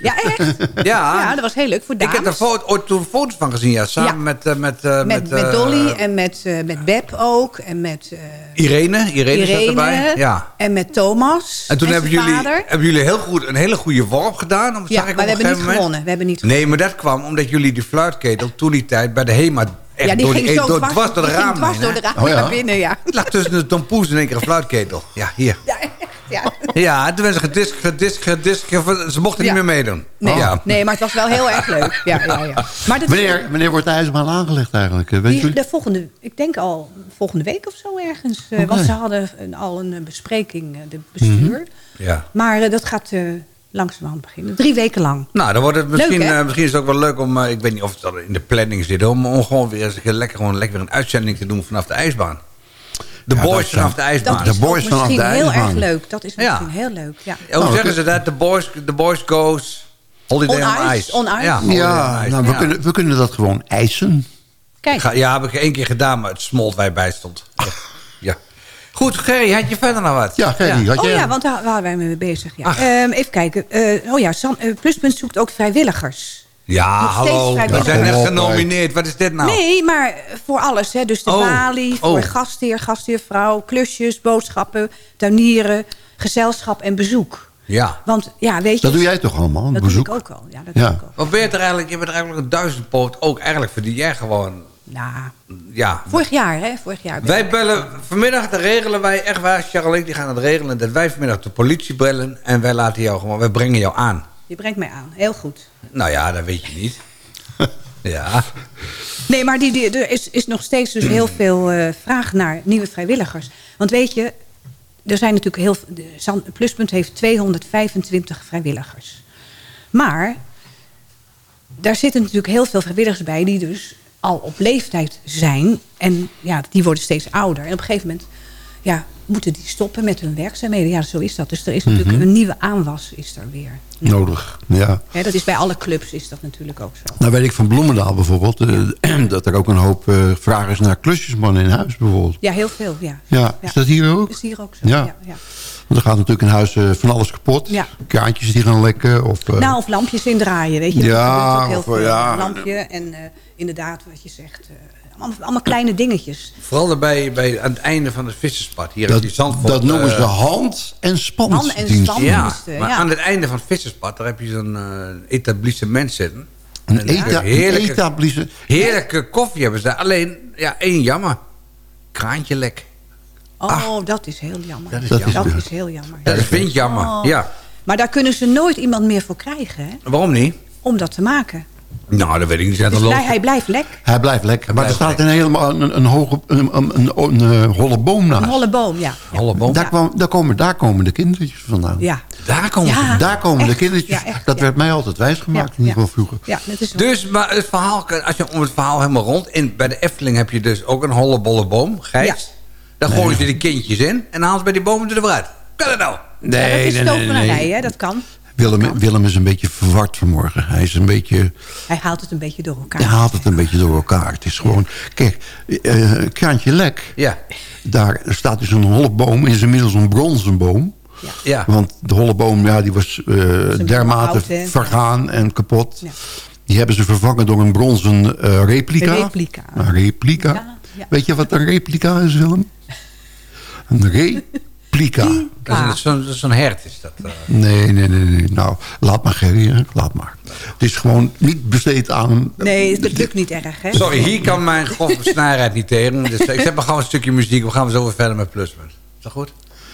ja echt. Ja. Ja, dat was heel leuk voor Ik dames. heb er fo- ooit toen foto's van gezien, ja. Samen Ja. met... eh, met, eh, met, met eh, Dolly en met, eh, met Beb ook. En met eh, Irene. Irene, zat erbij. Ja. En met Thomas. En toen hebben jullie, vader. hebben jullie heel goed, een hele goede worp gedaan. Om, Ja, ik maar we hebben niet moment. gewonnen. We hebben niet Nee, maar dat kwam omdat jullie die fluitketel toen die tijd bij de HEMA... Echt ja, die door ging die, zo door, dwars, dwars door de ramen dwars heen, door de ramen naar binnen, ja. Het lag tussen de tompoes en één keer een fluitketel. Ja, hier. ja. Ja, toen werden ze gedisc, gedisc, gedisc, ze mochten Ja. niet meer meedoen. Nee, Ja. nee, maar het was wel heel erg leuk. Ja, ja, ja. Maar dat Wanneer, wanneer wordt de ijsbaan aangelegd eigenlijk? eh, Weet Die, je? de volgende, ik denk al volgende week of zo ergens. eh, Oké. Want ze hadden een- al een eh, bespreking, de bestuur. Ja. Maar eh, dat gaat eh langzamerhand beginnen. Drie weken lang. Nou, dan wordt het misschien, Leuk, misschien is het ook wel leuk om, ik weet niet of het al in de planning zit, om, om gewoon weer eens lekker, gewoon lekker weer een uitzending te doen vanaf de ijsbaan. De Ja, boys vanaf de ijsbaan. Dat is misschien heel erg leuk. Dat is Ja. misschien heel leuk. Ja. Hoe Nou, zeggen ze dat? The boys, the boys goes holiday On on, ice, ice. on ice. Ja, holiday Ja, on ice. nou, we, Ja. Kunnen, we kunnen dat gewoon eisen. Kijk. Ga- Ja, heb ik één keer gedaan, maar het smolt waar je bij stond. Ja. ja. Goed, Gerry, had je verder nog wat? Ja, Gerry, had Oh jij... ja, want daar waren wij mee bezig. Ja. Ehm, even kijken. Eh, oh ja, San, eh, Pluspunt zoekt ook vrijwilligers. Ja, hallo. We zijn net genomineerd. Wat is dit nou? Nee, maar voor alles. Hè. Dus de Oh, balie, voor oh. gastheer, gastheervrouw, klusjes, boodschappen, tuinieren, gezelschap en bezoek. Ja. Want ja, weet je... Dat doe jij toch allemaal, een Dat bezoek? doe ik ook al. Ja, dat Ja. doe ik ook. Wat ben je er eigenlijk? Je bent er eigenlijk een duizendpoot. Ook eigenlijk verdien jij gewoon... Nou, Ja, vorig jaar, hè? Vorig jaar. Wij bellen, vanmiddag dan regelen wij, echt waar, Charles en ik die gaan het regelen... dat wij vanmiddag de politie bellen en wij laten jou gewoon, wij brengen jou aan. Je brengt mij aan. Heel goed. Nou ja, dat weet je niet. ja. Nee, maar die, die, er is, is nog steeds dus heel veel eh, vraag naar nieuwe vrijwilligers. Want weet je, er zijn natuurlijk heel... De Zand- Pluspunt heeft 225 vrijwilligers. Maar daar zitten natuurlijk heel veel vrijwilligers bij... die dus al op leeftijd zijn. En ja, die worden steeds ouder. En op een gegeven moment ja, moeten die stoppen met hun werkzaamheden. Ja, zo is dat. Dus er is natuurlijk Mhm. een nieuwe aanwas is er weer. Nodig, ja. Dat is bij alle clubs is dat natuurlijk ook zo. Nou weet ik van Bloemendaal bijvoorbeeld... eh, dat er ook een hoop eh, vraag is naar klusjesmannen in huis bijvoorbeeld. Ja, heel veel, ja. Ja, is dat hier ook? Is hier ook zo, Ja. ja. ja. Want er gaat natuurlijk in huis eh, van alles kapot. Ja. Die gaan lekken. Of, Nou, of lampjes indraaien, weet je. Ja, ook heel of, veel. ja. Een lampje en inderdaad, wat je zegt... allemaal, allemaal kleine dingetjes. Vooral daarbij bij, aan het einde van het visserspad. Hier dat, die dat noemen ze eh, hand- en Hand- spandienst. en Ja, maar ja. aan het einde van het visserspad... daar heb je zo'n eh, etablissement zitten. Een En eta- een heerlijke, etablisse- heerlijke koffie hebben ze daar. Alleen, ja, één jammer. Kraantje lek. Oh, dat is heel jammer. Dat is dat jammer. is heel jammer. Dat vind ik jammer, Oh. ja. Maar daar kunnen ze nooit iemand meer voor krijgen, hè? Waarom niet? Om dat te maken. Nou, dat weet ik niet. Dus blij- hij blijft lek. Hij blijft lekker. Maar er blijft staat een helemaal een, een, hoge, een, een, een, een, eh, holle boom naast. Een holle boom, ja. Holle boom. Daar, kwam, daar, komen, daar komen de kindertjes vandaan. Ja, Daar komen. Ja. Daar komen de kindertjes. Ja, echt, dat ja. werd mij altijd wijsgemaakt, Ja, in ieder geval vroeger. ja dat is Dus, maar het verhaal, als je om het verhaal helemaal rond... In, bij de Efteling heb je dus ook een hollebolle boom, Gijs. Ja. Daar gooien ze die kindjes in en dan halen ze bij die bomen er weer uit. Kan dat nou? ja, dat is tovenarij, hè? Dat kan. Willem, Willem is een beetje verward vanmorgen. Hij is een beetje... Hij haalt het een beetje door elkaar. Hij haalt het een beetje door elkaar. Het is gewoon... Kijk, eh Kraantje Lek... Ja. Daar staat dus een holle boom. is inmiddels een bronzen boom. Ja. Want de holle boom ja, die was eh, dermate oud, vergaan en kapot. Ja. Die hebben ze vervangen door een bronzen eh, replica. Een replica. Een replica. Ja, ja. Weet je wat een replica is, Willem? Een Dat is Zo'n zo'n hert is dat. eh. Nee, nee, nee, nee. Nou, laat maar, hè. Laat maar. Het is gewoon niet besteed aan... Nee, dat lukt niet erg, hè? Sorry, hier kan mijn grove snelheid niet tegen. Dus ik zet maar gewoon een stukje muziek. We gaan zo weer verder met Pluspunt. Is dat goed?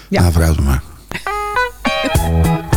Ja. Nou, vooruit maar.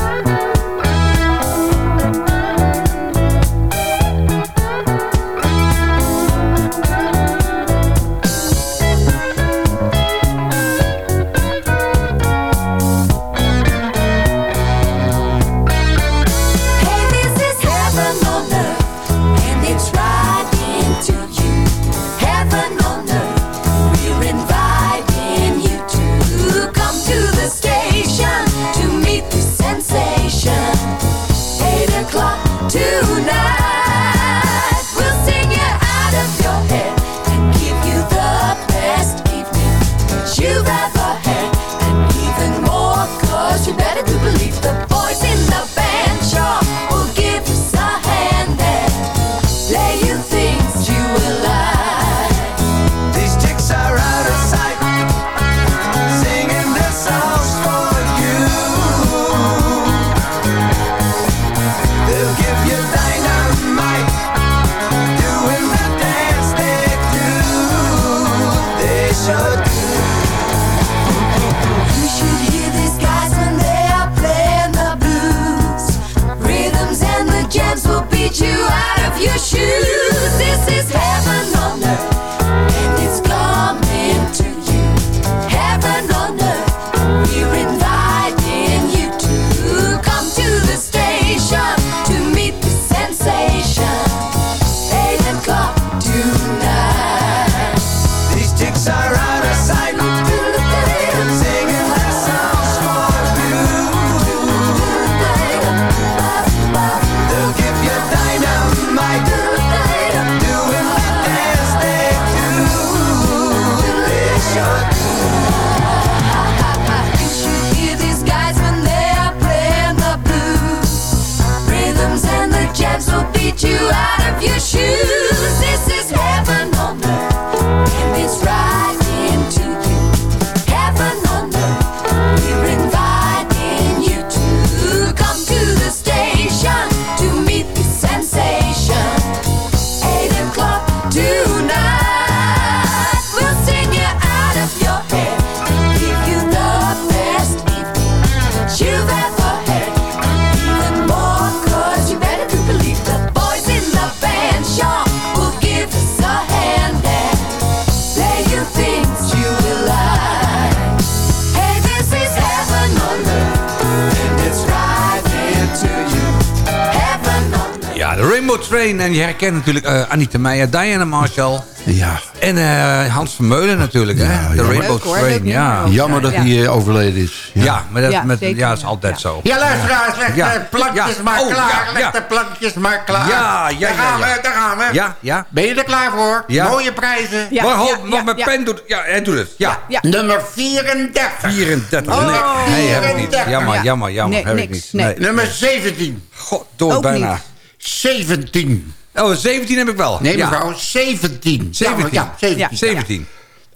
En je herkent natuurlijk eh, Anita Meijer, Diana Marshall. Ja. En eh, Hans Vermeulen natuurlijk, hè? De. Rainbow Train, ja. Jammer dat ja. hij eh, overleden is. Ja, maar dat, Ja, met, ja, dat is altijd zo. Ja, luisteraars, leg Ja. de plankjes Ja. maar Oh, klaar. ja, leg ja. de plankjes maar klaar. Ja, ja, daar gaan ja. we, daar gaan we. Ja, ja. Ben je er klaar voor? Ja. Mooie prijzen. Ja, maar mijn pen doet... Ja, hij doet het. Ja. Nummer 34. 34. Oh. nee, nee, heb ik niet. 34. Jammer, Ja. jammer, jammer. Nee, heb ik niet. nee. Nummer 17. God, door bijna. 17. Oh, 17 heb ik wel. Nee, Ja. mevrouw, 17. 17. Ja, 17. 17.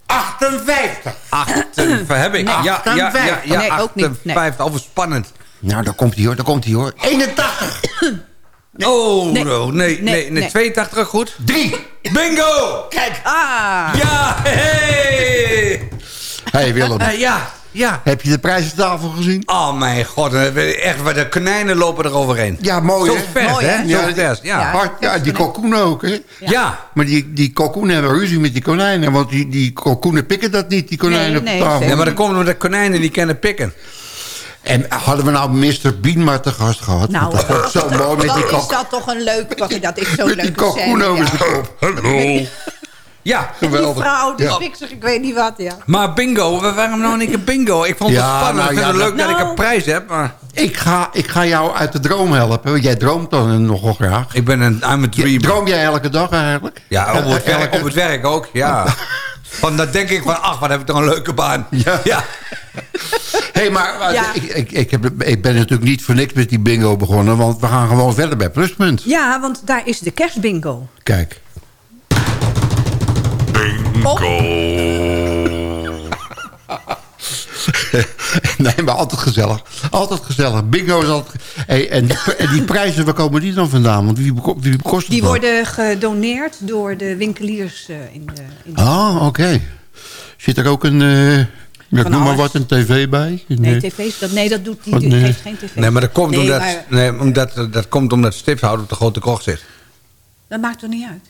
58. 58 heb ik. Ja, ja, ja, ja, ja, Nee, ook niet. Nee. 58. Over spannend. Nou, daar komt hij hoor, daar komt hij hoor. 81. Oh, Nee. no, nee, nee, nee, nee. 82 goed. 3. Bingo! Kijk. Ah. Ja, hey! Hey Willem. Eh, ja, ja. Heb je de prijzentafel gezien? Oh mijn god, eh, echt, waar de konijnen lopen er overheen. Ja, mooi Zo hè? vers, Mooi, hè? hè? Zo Ja, vers, ja. Hard- ja, die kalkoen ook, hè? Ja. Maar die, die kalkoenen hebben ruzie met die konijnen. Want die, die kalkoenen pikken dat niet, die konijnen op de tafel. Ja, maar dan komen we de konijnen die kennen pikken. En hadden we nou Mr. Bean maar te gast gehad? Nou, Want dat was zo mooi met dan die is kalkoen. dat toch een leuk... Dat is zo'n Met die leuke kalkoen scène, over ja. zijn kop. Hallo. Ja, Die geweldig. vrouw, die Ja. fixer, ik weet niet wat, ja. Maar bingo, we- waarom nou niet een bingo? Ik vond het Ja, spannend. nou ik vind ja, het leuk dat- dat ik Nou. een prijs heb. Maar Ik ga, ik ga jou uit de droom helpen. Want jij droomt dan nogal graag. ik ben een, I'm a dreamer. Droom jij elke dag eigenlijk? Ja, op het, werk, Elke- op het werk ook, ja. Van, dan denk ik van, ach, wat heb ik toch een leuke baan. Ja. ja. hey, maar maar Ja. ik, ik, ik, heb, ik ben natuurlijk niet voor niks met die bingo begonnen. Want we gaan gewoon verder bij Pluspunt. Ja, want daar is de kerstbingo. Kijk. nee, maar altijd gezellig. Altijd gezellig. Bingo is altijd... Hey, en, die, en die prijzen, waar komen die dan vandaan? Want wie, wie kost Die dat? worden gedoneerd door de winkeliers eh, in de... In de Ah, oké. Zit er ook een... eh ja, ik noem maar wat, een tv bij? Nee, tv's, dat, nee, dat doet die, Wat, die nee. geeft geen tv. Nee, maar dat komt, Nee, omdat, maar nee, omdat, dat komt omdat stipshouder op de grote krocht zit. dat maakt toch niet uit?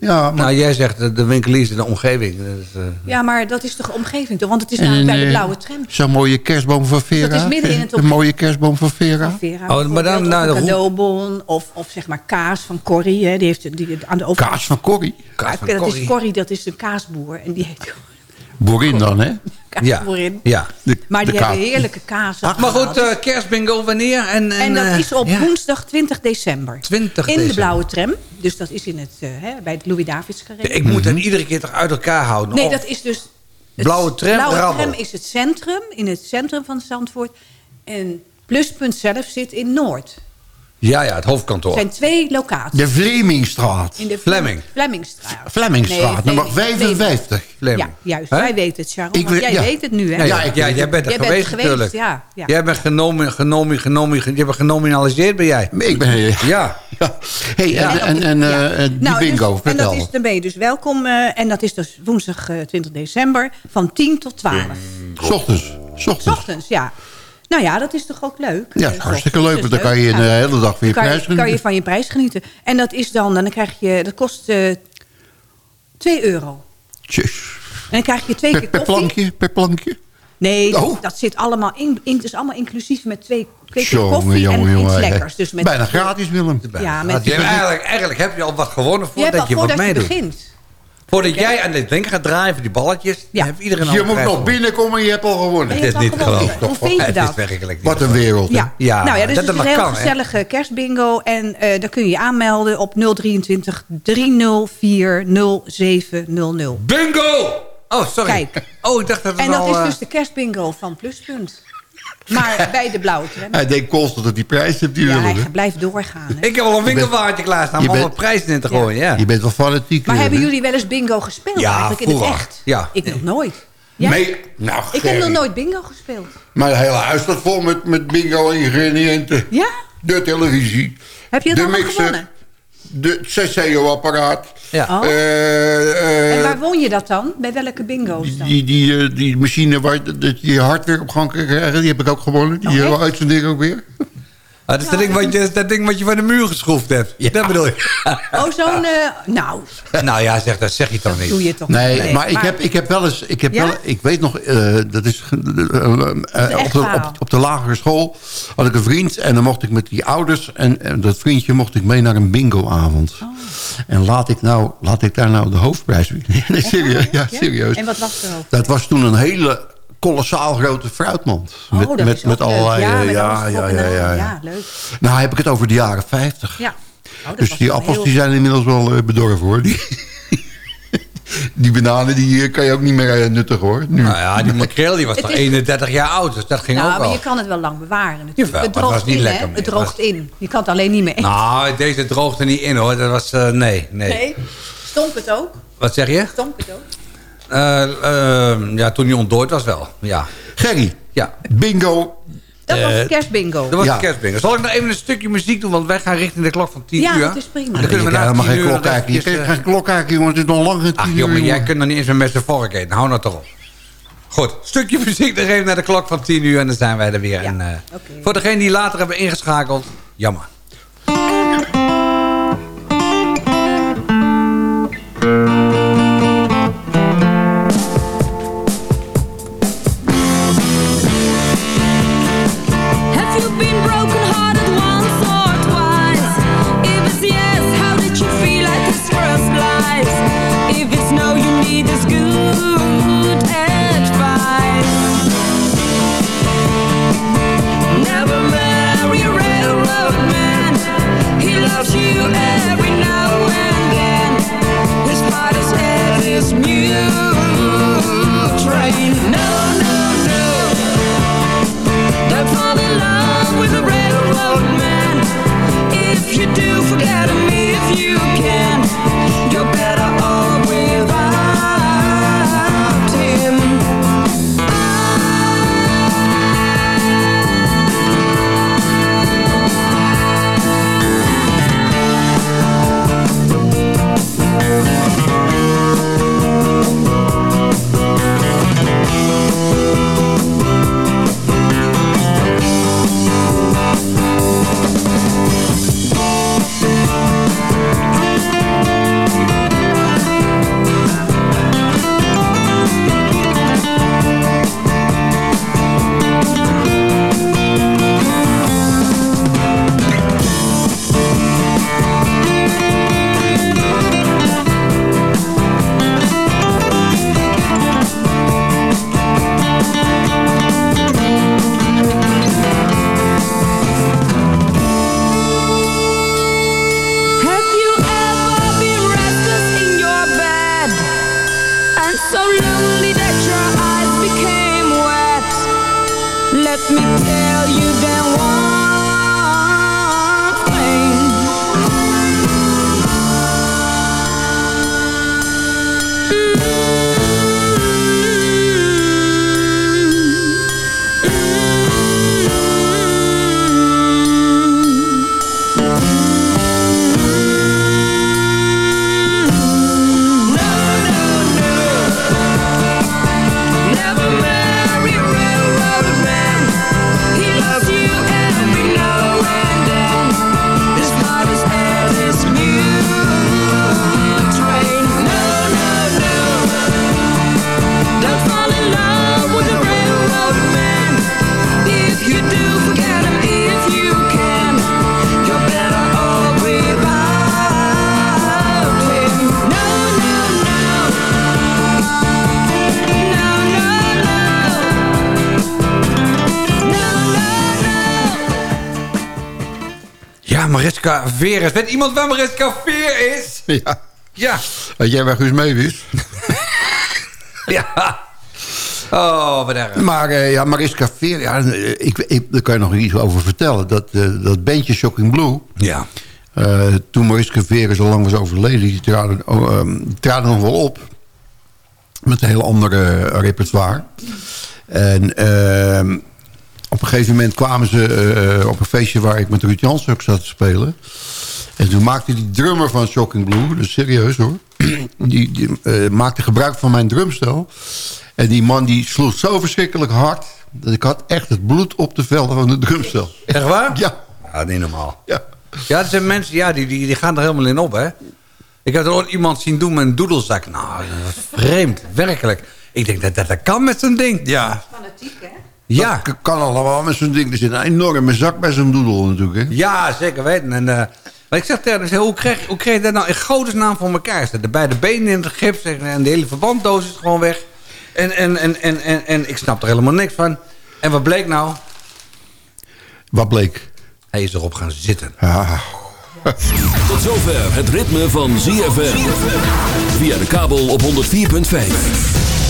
Ja, maar... Nou, jij zegt de, de winkeliers in de omgeving. Eh, Ja, maar dat is toch omgeving toch? Want het is en namelijk bij de eh, blauwe tram. Zo'n mooie kerstboom van Vera. Dat is midden in het Een mooie kerstboom van Vera. Vera, Oh, maar dan de een cadeaubon of, of zeg maar kaas van Corrie. Hè, die heeft die, aan de. Kaas van Corrie. Kaas Ja, van dat Corrie. is Corrie, dat is een kaasboer. En die heet Boerin dan, hè? ja. De, Maar die de hebben heerlijke kaas. Maar goed, eh, kerstbingo wanneer? En, en, En dat eh, is op ja. woensdag 20 december. 20 In december. de blauwe tram. Dus dat is in het, eh, hè, bij het Louis Davids Carré. Ik moet dat iedere keer toch uit elkaar houden. Nee, Of- dat is dus... het Blauwe tram, Blauwe Rabbel. tram is het centrum, in het centrum van Zandvoort. En Pluspunt zelf zit in Noord. Ja, ja, het Er hoofdkantoor. zijn twee locaties. De Vlemingstraat. In de Flemming. Flemmingstraat. Flemmingstraat, Nee, nummer Fleming. 55. Fleming. Ja, juist. Wij weten het, Sharon. Ik want weet- jij ja. weet het nu, hè? Ja, ja, ik ja, jij bent er Jij bent geweest, natuurlijk. ja, ja. Jij bent genomen, genomen, genomen, je bent genominaliseerd, ben jij? Ik ben... Ja. Ja. Hey, Ja. en, en, en Ja. eh, die Nou, bingo, dus, en dat is, dan ben je dus welkom. eh, en dat is dus woensdag eh, 20 december van 10 tot 12. S ochtends. S S ochtends. ochtends, ja. Nou ja, dat is toch ook leuk? Ja, Eh, hartstikke leuk, want dus dan kan je de Ja. hele dag weer je kan je, prijs kan je genieten. van je prijs genieten. En dat is dan, dan krijg je, dat kost eh 2 euro. Tjus. En dan krijg je twee Per, keer per koffie. plankje, per plankje. Nee, Oh. dat, dat zit allemaal in, in. Het is allemaal inclusief met twee, twee keer Jongen, koffie jongen, en iets lekkers. Dus met, Bijna gratis, Willem. Ja, met, je eigenlijk, eigenlijk heb je al wat gewonnen voordat je wat voordat je begint. Voordat jij aan dit ding gaat draaien, voor die balletjes, Ja. heeft iedereen al Je moet nog binnenkomen en je hebt al gewonnen. Het is niet geloofd. Hoe vind je Het dat? is werkelijk niet Wat een wereld? Ja. Ja, nou ja, dit dat is dat een heel kan, gezellige kerstbingo. En eh daar kun je je aanmelden op 023 304 0700. Bingo! Oh, sorry. Kijk. Oh, ik dacht dat het En dat al... is eh, dus de kerstbingo van Pluspunt. Maar bij de blauwe tram. Hij denkt constant dat hij prijs hebt, die Ja, hij blijft doorgaan. Hè? Ik heb al een winkelwaardje klaarstaan om je bent- alle prijzen in te gooien, ja. Je bent wel fanatiek. Maar hebben hè? jullie wel eens bingo gespeeld Ja, eigenlijk in het echt? Ja. Ik nog nooit. Jij? Nee, nou, Ik heb nog nooit bingo gespeeld. Maar het hele huis staat vol met, met bingo ingrediënten. Ja? De televisie. Heb je het de mixer. gewonnen? De CCO-apparaat. Ja. Oh. Eh, eh, en waar won je dat dan? Bij welke bingo's dan? die, die, eh, die machine waar je- dat je je hart weer op gang kan krijgen, die heb ik ook gewonnen. Die Oh, oh, uitzending ook weer. Ah, dat, is dat, ding wat je, dat ding wat je van de muur geschroefd hebt. Dat bedoel je. Oh, zo'n... eh, nou, nou ja, zeg, dat zeg je toch niet. doe je toch Nee, niet. maar, ik, heb, ik heb wel eens... Ik, heb Ja? wel, ik weet nog, eh, dat is eh, op, de, op, op de lagere school had ik een vriend en dan mocht ik met die ouders en, en dat vriendje mocht ik mee naar een bingoavond. Oh. En laat ik, nou, laat ik daar nou de hoofdprijs winnen. Nee, serieus, ja, Ja? serieus. En wat was er ook? Dat was toen een hele kolossaal grote fruitmand. Oh, met dat met, is met allerlei... Ja, eh, met ja, ja, ja, ja, ja. Ja, leuk. Nou heb ik het over de jaren 50. Ja. Oh, Dus die appels heel- die zijn inmiddels wel eh, bedorven hoor. Die, die bananen die eh, kan je ook niet meer nuttig hoor. Nu. Nou ja, die makreel die was Het is- 31 jaar oud, dus dat ging Nou, ook maar wel. je kan het wel lang bewaren natuurlijk. Jawel, het maar het droogt was niet in, lekker meer. Het Het droogt was- in. Je kan het alleen niet meer eten. Nou, deze droogde niet in hoor. Dat was, eh, nee, nee, Nee? Stonk het ook? Wat zeg je? Stonk het ook? Eh, eh, ja, toen hij ontdooid was wel, ja. Gerry, Ja, bingo. Dat was Eh, de kerstbingo. dat was Ja. kerstbingo. Zal ik nog even een stukje muziek doen? Want wij gaan richting de klok van 10 Ja, uur. dat is prima. Dan Je kunnen we na helemaal 10 geen klok kijken. Je eh, geen klok kijken, jongen. Het is nog lang geen Ach tien jongen, uur, jij kunt nog niet eens met met z'n vork eten. Hou nou toch op. Goed, stukje muziek nog even naar de klok van 10 uur en dan zijn wij er weer. Ja, En, eh. Voor degenen die later hebben ingeschakeld, jammer. gotta Mariska Veer is. Weet iemand waar Mariska Veer is? Ja. Ja. Weet jij waar Guus Meeuwis is? ja. Oh, wat erg. Maar eh, ja, Mariska Veer, ja, ik, ik, daar kan je nog iets over vertellen. Dat, eh, dat bandje Shocking Blue... Ja. eh, toen Mariska Veer zo lang was overleden... die traden, oh, ehm, traden nog wel op. Met een heel andere eh, repertoire. En ehm, op een gegeven moment kwamen ze eh, op een feestje... waar ik met Ruud Jansen ook zat te spelen... En toen maakte die drummer van Shocking Blue, dus serieus hoor... die, die eh, maakte gebruik van mijn drumstel. En die man die sloeg zo verschrikkelijk hard... dat ik had echt het bloed op de velden van de drumstel. Echt waar? Ja. Ja, niet normaal. Ja. Ja, er zijn mensen ja, die, die, die gaan er helemaal in op, hè. Ik heb er ooit iemand zien doen met een doedelzak. Nou, vreemd, werkelijk. Ik denk dat dat, dat kan met zo'n ding. Ja. Fanatiek, hè? Ja. Dat kan allemaal met zo'n ding. Er zit een enorme zak bij zo'n doedel natuurlijk. Hè? Ja, zeker weten. En, eh, maar ik zeg tegen hem, hoe kreeg, hoe kreeg je dat nou in godesnaam voor elkaar? Zet de beide benen in het gips en de hele verbanddoos is gewoon weg. En, en, en, en, en, en ik snap er helemaal niks van. En wat bleek nou? Wat bleek? Hij is erop gaan zitten. Ja. Tot zover het ritme van ZFM. Via de kabel op 104.5.